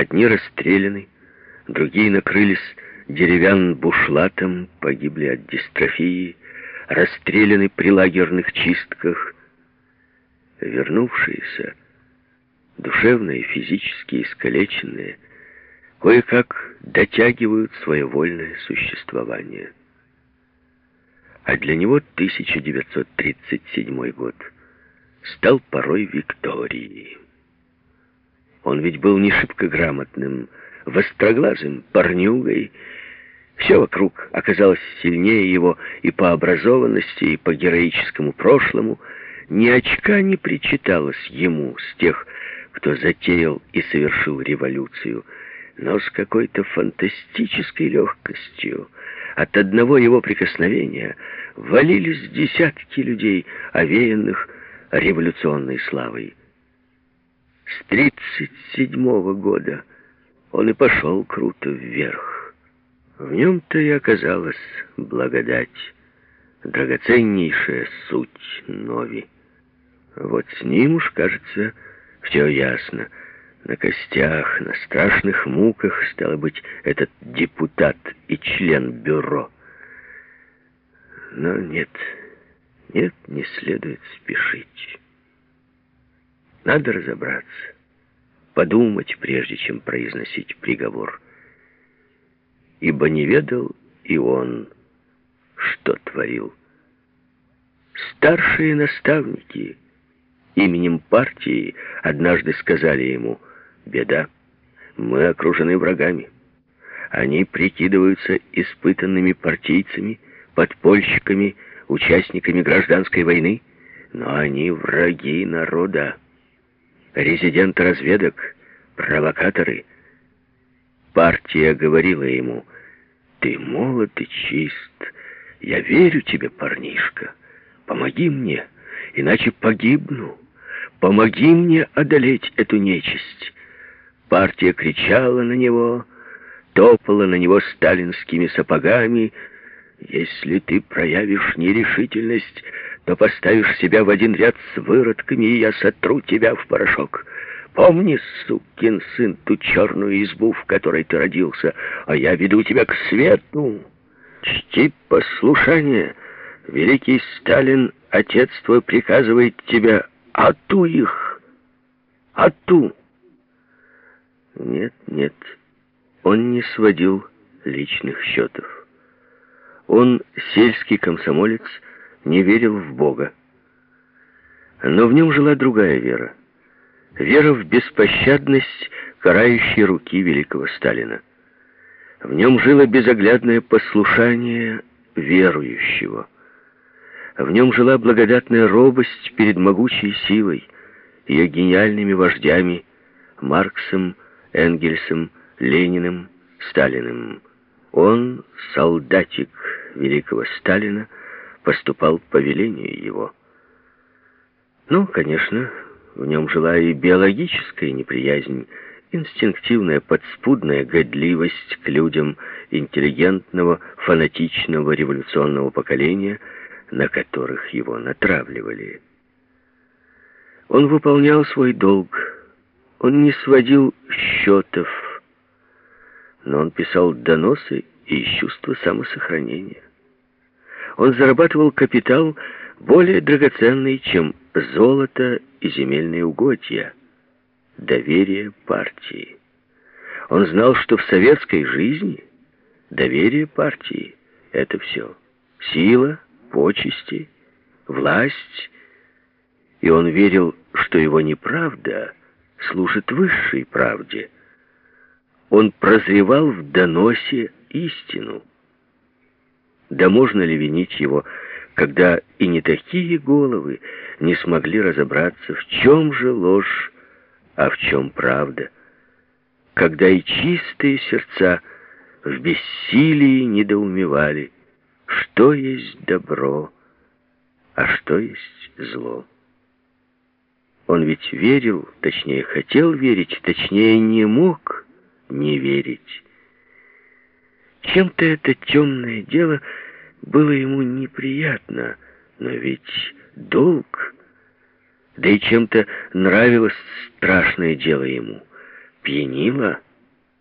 Одни расстреляны, другие накрылись деревянным бушлатом, погибли от дистрофии, расстреляны при лагерных чистках. Вернувшиеся, душевно и физически искалеченные, кое-как дотягивают свое вольное существование. А для него 1937 год стал порой Виктории. Он ведь был не шибко грамотным, востроглазым парнюгой. Все вокруг оказалось сильнее его и по образованности, и по героическому прошлому. Ни очка не причиталось ему с тех, кто затеял и совершил революцию, но с какой-то фантастической легкостью. От одного его прикосновения валились десятки людей, овеянных революционной славой. С тридцать седьмого года он и пошел круто вверх. В нем-то и оказалась благодать, драгоценнейшая суть Нови. Вот с ним уж, кажется, все ясно. На костях, на страшных муках, стало быть, этот депутат и член бюро. Но нет, нет, не следует спешить. Надо разобраться, подумать, прежде чем произносить приговор. Ибо не ведал и он, что творил. Старшие наставники именем партии однажды сказали ему, «Беда, мы окружены врагами. Они прикидываются испытанными партийцами, подпольщиками, участниками гражданской войны, но они враги народа» резидент разведок, провокаторы. Партия говорила ему, «Ты молод и чист, я верю тебе, парнишка, помоги мне, иначе погибну, помоги мне одолеть эту нечисть». Партия кричала на него, топала на него сталинскими сапогами, «Если ты проявишь нерешительность, то поставишь себя в один ряд с выродками, и я сотру тебя в порошок. Помни, сукин сын, ту черную избу, в которой ты родился, а я веду тебя к свету. Чти послушание. Великий Сталин, отец твой, приказывает тебя, ату их, ату. Нет, нет, он не сводил личных счетов. Он, сельский комсомолец, не верил в Бога. Но в нем жила другая вера. Вера в беспощадность карающей руки великого Сталина. В нем жило безоглядное послушание верующего. В нем жила благодатная робость перед могучей силой, ее гениальными вождями Марксом, Энгельсом, Лениным, Сталиным. Он, солдатик великого Сталина, поступал по велению его. Ну, конечно, в нем жила и биологическая неприязнь, инстинктивная подспудная годливость к людям интеллигентного, фанатичного революционного поколения, на которых его натравливали. Он выполнял свой долг, он не сводил счетов, но он писал доносы и из чувства самосохранения он зарабатывал капитал более драгоценный, чем золото и земельные угодья, доверие партии. Он знал, что в советской жизни доверие партии — это все. Сила, почести, власть. И он верил, что его неправда служит высшей правде. Он прозревал в доносе истину. Да можно ли винить его, когда и не такие головы не смогли разобраться, в чем же ложь, а в чем правда? Когда и чистые сердца в бессилии недоумевали, что есть добро, а что есть зло. Он ведь верил, точнее хотел верить, точнее не мог не верить. Чем-то это темное дело было ему неприятно, но ведь долг... Да и чем-то нравилось страшное дело ему. Пьянило...